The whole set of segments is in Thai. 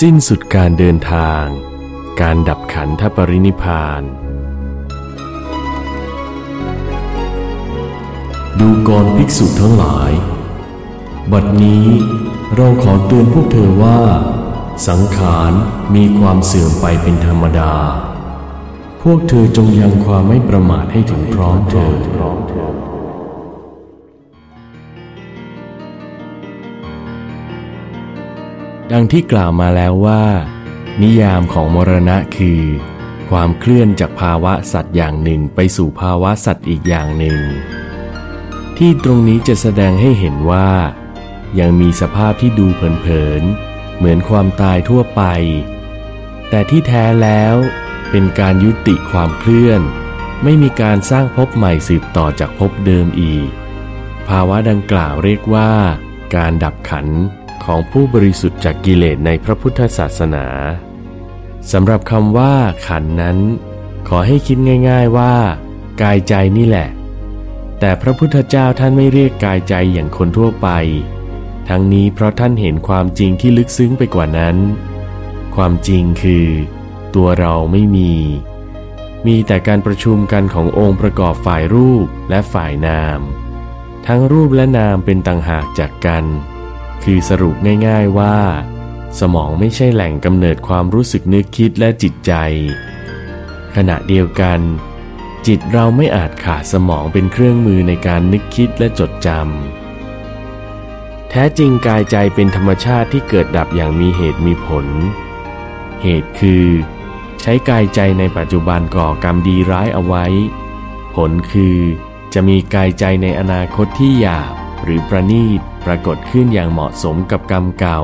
สิ้นสุดการเดินทาง การดับขันธปรินิพาน ดูกรภิกษุทั้งหลาย บัดนี้เราขอเตือนพวกเธอว่า สังขารมีความเสื่อมไปเป็นธรรมดา พวกเธอจงยังความไม่ประมาทให้ถึงพร้อมเถิด ดังที่กล่าวมาแล้วว่า นิยามของมรณะคือ ความเคลื่อนจากภาวะสัตว์อย่างหนึ่งไปสู่ภาวะสัตว์อีกอย่างหนึ่ง ที่ตรงนี้จะแสดงให้เห็นว่า ยังมีสภาพที่ดูเผินๆเหมือนความตายทั่วไป แต่ที่แท้แล้วเป็นการยุติความเคลื่อน ไม่มีการสร้างภพใหม่สืบต่อจากภพเดิมอีก ภาวะดังกล่าวเรียกว่า การดับขันธ์ ของผู้บริสุทธิ์จากกิเลสในพระพุทธศาสนาสำหรับคำว่า ขันนั้น ขอให้คิดง่าย ๆว่า กายใจนี่แหละ แต่พระพุทธเจ้าท่านไม่เรียกกายใจอย่างคนทั่วไป ทั้งนี้เพราะท่านเห็นความจริงที่ลึกซึ้งไปกว่านั้น ความจริงคือ ตัวเราไม่มี มีแต่การประชุมกันขององค์ประกอบฝ่ายรูปและฝ่ายนาม ทั้งรูปและนามเป็นต่างหากจากกัน คือสรุปง่ายๆว่า สมองไม่ใช่แหล่งกำเนิดความรู้สึกนึกคิดและจิตใจ ขณะเดียวกัน จิตเราไม่อาจขาดสมองเป็นเครื่องมือในการนึกคิดและจดจำแท้จริงกายใจเป็นธรรมชาติที่เกิดดับอย่างมีเหตุมีผล เหตุคือ ใช้กายใจในปัจจุบันก่อกรรมดีร้ายเอาไว้ ผลคือจะมีกายใจในอนาคตที่หยาบหรือประณีต ปรากฏขึ้นอย่างเหมาะสมกับกรรมเก่า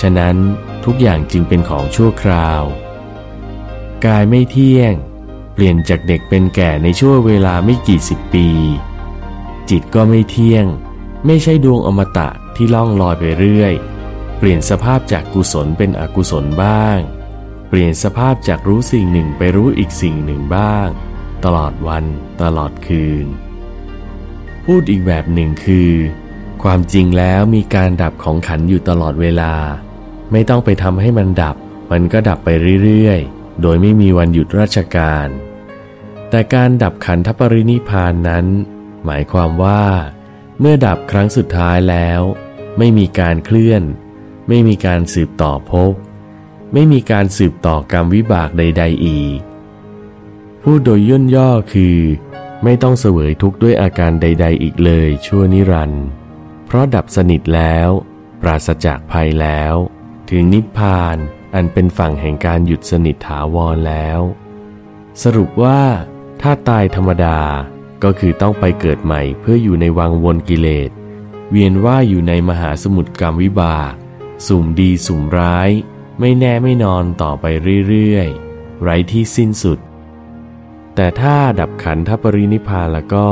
ฉะนั้นทุกอย่างจึงเป็นของชั่วคราว กายไม่เที่ยง เปลี่ยนจากเด็กเป็นแก่ในช่วงเวลาไม่กี่สิบปี จิตก็ไม่เที่ยง ไม่ใช่ดวงอมตะที่ล่องลอยไปเรื่อย เปลี่ยนสภาพจากกุศลเป็นอกุศลบ้าง เปลี่ยนสภาพจากรู้สิ่งหนึ่งไปรู้อีกสิ่งหนึ่งบ้าง ตลอดวันตลอดคืน พูดอีกแบบหนึ่งคือ ความจริงแล้วมีการดับของขันอยู่ตลอดเวลา ไม่ต้องไปทำให้มันดับ มันก็ดับไปเรื่อยๆ โดยไม่มีวันหยุดราชการ แต่การดับขันธปรินิพานนั้น หมายความว่า เมื่อดับครั้งสุดท้ายแล้ว ไม่มีการเคลื่อน ไม่มีการสืบต่อภพไม่มีการสืบต่อกรรมวิบากใด ๆ อีก พูดโดยย่นย่อคือ ไม่ต้องเสวยทุกข์ด้วยอาการใด ๆ อีกเลยชั่วนิรันดร์ ราะดับสนิทแล้ว ปราศจากภัยแล้ว ถึงนิพพานอันเป็นฝั่งแห่งการหยุดสนิทถาวรแล้ว สรุปว่า ถ้าตายธรรมดาก็คือต้องไปเกิดใหม่เพื่ออยู่ในวังวนกิเลส เวียนว่าอยู่ในมหาสมุทรกรรมวิบาก สุ่มดีสุ่มร้าย ไม่แน่ไม่นอนต่อไปเรื่อยๆ ไร้ที่สิ้นสุด แต่ถ้าดับขันธปรินิพพานแล้วก็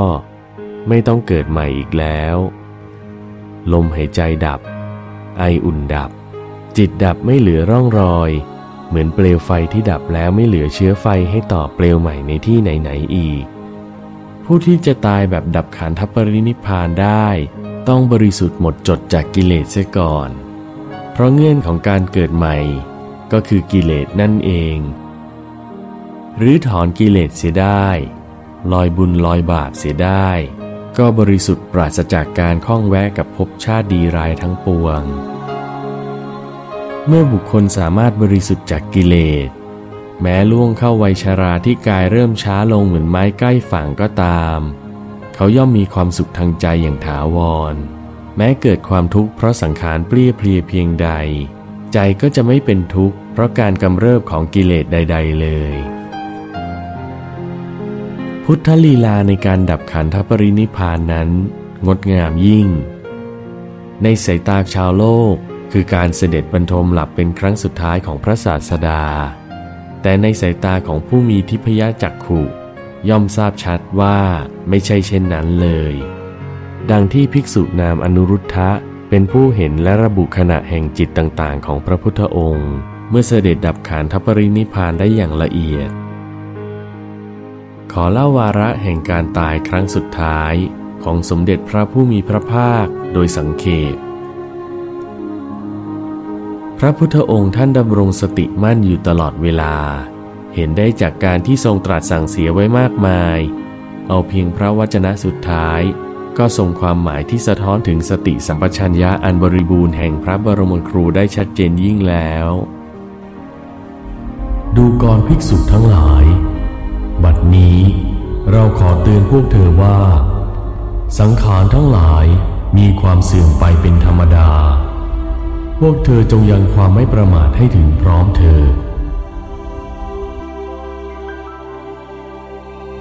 ไม่ต้องเกิดใหม่อีกแล้ว ลมหายใจดับ ไออุ่นดับ จิตดับไม่เหลือร่องรอย เหมือนเปลวไฟที่ดับแล้วไม่เหลือเชื้อไฟให้ต่อเปลวใหม่ในที่ไหนๆอีก ผู้ที่จะตายแบบดับขันธปรินิพพานได้ ต้องบริสุทธิ์หมดจดจากกิเลสเสียก่อน เพราะเงื่อนของการเกิดใหม่ ก็คือกิเลสนั่นเอง หรือถอนกิเลสเสียได้ ลอยบุญลอยบาปเสียได้ ก็บริสุทธิ์ปราศจากการข้องแวะกับภพชาติดีรายทั้งปวง เมื่อบุคคลสามารถบริสุทธิ์จากกิเลส แม้ล่วงเข้าวัยชาราที่กายเริ่มช้าลงเหมือนไม้ใกล้ฝั่งก็ตาม เขาย่อมมีความสุขทางใจอย่างถาวร แม้เกิดความทุกข์เพราะสังขารเปรี้ยเพลียเพียงใด ใจก็จะไม่เป็นทุกข์เพราะการกำเริบของกิเลสใด ๆ เลย พุทธลีลาในการดับขันธปรินิพานนั้น งดงามยิ่ง ในสายตาชาวโลกคือการเสด็จบรรทมหลับเป็นครั้งสุดท้ายของพระศาสดา แต่ในสายตาของผู้มีทิพยจักขุ ย่อมทราบชัดว่าไม่ใช่เช่นนั้นเลย ดังที่ภิกษุนามอนุรุทธะเป็นผู้เห็นและระบุขณะแห่งจิตต่างๆ ของพระพุทธองค์ เมื่อเสด็จดับขันธปรินิพานได้อย่างละเอียด ขอเล่าวาระแห่งการตายครั้งสุดท้ายของสมเด็จพระผู้มีพระภาคโดยสังเขป พระพุทธองค์ท่านดำรงสติมั่นอยู่ตลอดเวลา เห็นได้จากการที่ทรงตรัสสั่งเสียไว้มากมาย เอาเพียงพระวจนะสุดท้าย ก็ทรงความหมายที่สะท้อนถึงสติสัมปชัญญะอันบริบูรณ์แห่งพระบรมครูได้ชัดเจนยิ่งแล้ว ดูกรภิกษุทั้งหลาย บัดนี้เราขอเตือนพวกเธอว่า สังขารทั้งหลายมีความเสื่อมไปเป็นธรรมดา พวกเธอจงยังความไม่ประมาทให้ถึงพร้อมเธอ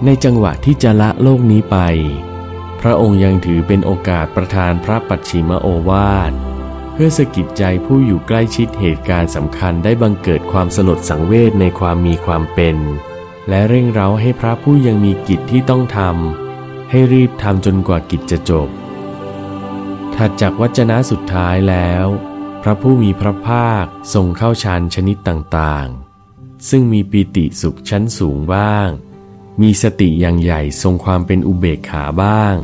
ในจังหวะที่จะละโลกนี้ไป พระองค์ยังถือเป็นโอกาสประทานพระปัจฉิมโอวาทเพื่อสกิดใจผู้อยู่ใกล้ชิดเหตุการณ์สำคัญได้บังเกิดความสลดสังเวชในความมีความเป็น และเร่งเร้าให้พระผู้ยังมีกิจที่ต้องทำให้รีบทำจนกว่ากิจจะจบ ถัดจากวัจนะสุดท้ายแล้ว พระผู้มีพระภาคทรงเข้าฌานชนิดต่างๆ ซึ่งมีปีติสุขชั้นสูงบ้าง มีสติอย่างใหญ่ทรงความเป็นอุเบกขาบ้าง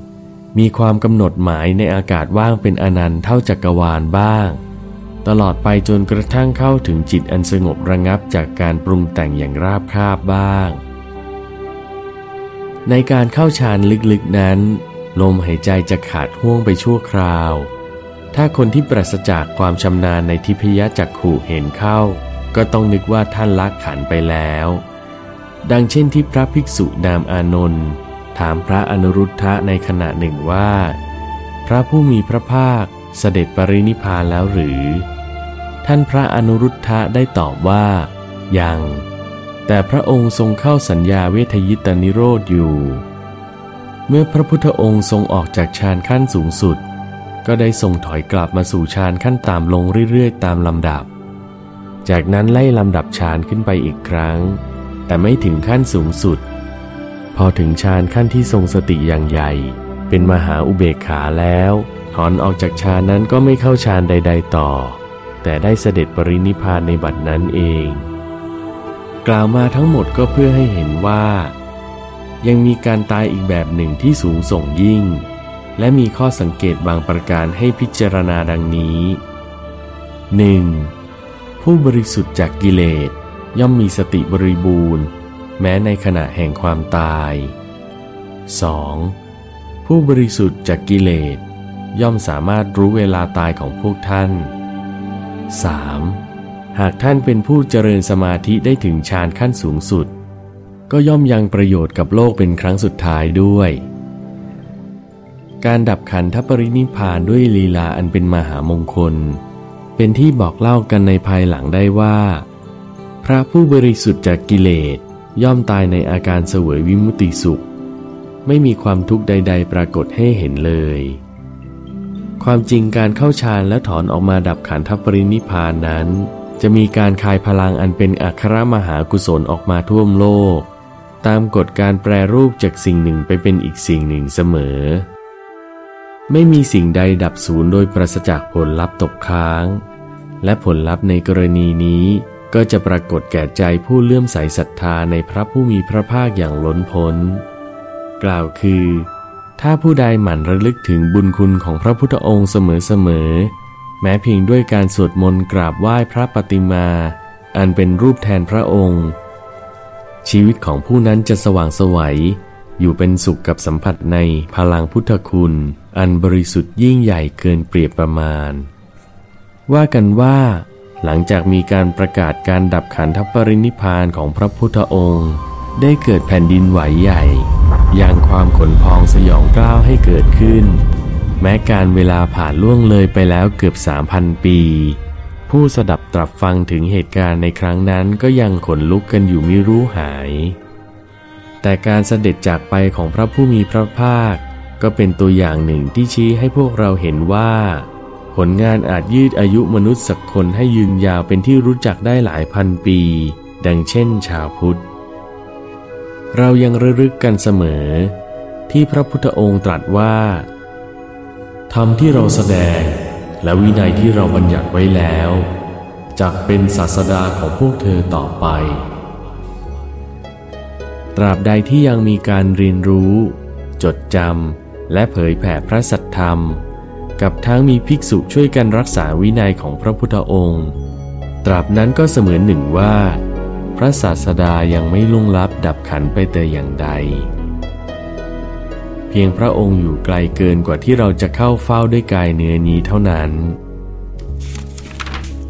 มีความกำหนดหมายในอากาศว่างเป็นอนันต์เท่าจักรวาลบ้าง ตลอดไปจนกระทั่งเข้าถึงจิตอันสงบระงับจากการปรุงแต่งอย่างราบคาบบ้าง ในการเข้าฌานลึกๆนั้น ลมหายใจจะขาดห่วงไปชั่วคราว ถ้าคนที่ปราศจากความชำนาญในทิพยจักขู่เห็นเข้า ก็ต้องนึกว่าท่านลักขันไปแล้ว ดังเช่นที่พระภิกษุนามอานนท์ถามพระอนุรุทธะในขณะหนึ่งว่า พระผู้มีพระภาคเสด็จปรินิพพานแล้วหรือ ท่านพระอนุรุทธะได้ตอบว่า ยัง แต่พระองค์ทรงเข้าสัญญาเวทยิตานิโรธอยู่ เมื่อพระพุทธองค์ทรงออกจากฌานขั้นสูงสุด ก็ได้ทรงถอยกลับมาสู่ฌานขั้นต่ำลงเรื่อยๆ ตามลำดับ จากนั้นไล่ลำดับฌานขึ้นไปอีกครั้ง แต่ไม่ถึงขั้นสูงสุด พอถึงฌานขั้นที่ทรงสติอย่างใหญ่ เป็นมหาอุเบกขาแล้วถอนออกจากฌานนั้นก็ไม่เข้าฌานใด ๆ ต่อ แต่ได้เสด็จปรินิพพานในบัดนั้นเอง กล่าวมาทั้งหมดก็เพื่อให้เห็นว่า ยังมีการตายอีกแบบหนึ่งที่สูงส่งยิ่ง และมีข้อสังเกตบางประการให้พิจารณาดังนี้ 1. ผู้บริสุทธิ์จากกิเลสย่อมมีสติบริบูรณ์ แม้ในขณะแห่งความตาย 2. ผู้บริสุทธิ์จากกิเลสย่อมสามารถรู้เวลาตายของพวกท่าน 3. หากท่านเป็นผู้เจริญสมาธิได้ถึงฌานขั้นสูงสุด ก็ย่อมยังประโยชน์กับโลกเป็นครั้งสุดท้ายด้วย การดับขันธปรินิพานด้วยลีลาอันเป็นมหามงคล เป็นที่บอกเล่ากันในภายหลังได้ว่า พระผู้บริสุทธิ์จากกิเลสย่อมตายในอาการเสวยวิมุติสุข ไม่มีความทุกข์ใด ๆ ปรากฏให้เห็นเลย ความจริงการเข้าฌานและถอนออกมาดับขันธปรินิพานนั้น จะมีการคายพลังอันเป็นอัครมหากุศลออกมาท่วมโลก ตามกฎการแปรรูปจากสิ่งหนึ่งไปเป็นอีกสิ่งหนึ่งเสมอ ไม่มีสิ่งใดดับศูนย์โดยปราศจากผลลัพธ์ตกค้าง และผลลัพธ์ในกรณีนี้ก็จะปรากฏแก่ใจผู้เลื่อมใสศรัทธาในพระผู้มีพระภาคอย่างล้นพ้น กล่าวคือ ถ้าผู้ใดหมั่นระลึกถึงบุญคุณของพระพุทธองค์เสมอๆ แม้เพียงด้วยการสวดมนต์กราบไหว้พระปฏิมา อันเป็นรูปแทนพระองค์ ชีวิตของผู้นั้นจะสว่างสวัย อยู่เป็นสุขกับสัมผัสในพลังพุทธคุณ อันบริสุทธิ์ยิ่งใหญ่เกินเปรียบประมาณ ว่ากันว่า หลังจากมีการประกาศการดับขันธปรินิพานของพระพุทธองค์ ได้เกิดแผ่นดินไหวใหญ่ ย่างความขนพองสยองกล้าวให้เกิดขึ้น แม้การเวลาผ่านล่วงเลยไปแล้วเกือบสามพันปี ผู้สดับตรับฟังถึงเหตุการณ์ในครั้งนั้นก็ยังขนลุกกันอยู่ไม่รู้หาย แต่การเสด็จจากไปของพระผู้มีพระภาค ก็เป็นตัวอย่างหนึ่งที่ชี้ให้พวกเราเห็นว่า ผลงานอาจยืดอายุมนุษย์สักคนให้ยืนยาวเป็นที่รู้จักได้หลายพันปี ดังเช่นชาวพุทธ เรายังระลึกกันเสมอ ที่พระพุทธองค์ตรัสว่าธรรมที่เราแสดงและวินัยที่เราบัญญัติไว้แล้วจักเป็นศาสดาของพวกเธอต่อไป ตราบใดที่ยังมีการเรียนรู้ จดจำและเผยแผ่พระสัทธรรม กับทั้งมีภิกษุช่วยกันรักษาวินัยของพระพุทธองค์ ตราบนั้นก็เสมือนหนึ่งว่า พระศาสดายังไม่ลุ่งลับดับขันไปแต่อย่างใด เพียงพระองค์อยู่ไกลเกินกว่าที่เราจะเข้าเฝ้าด้วยกายเนื้อนี้เท่านั้น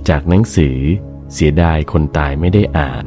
จากหนังสือเสียดายคนตายไม่ได้อ่าน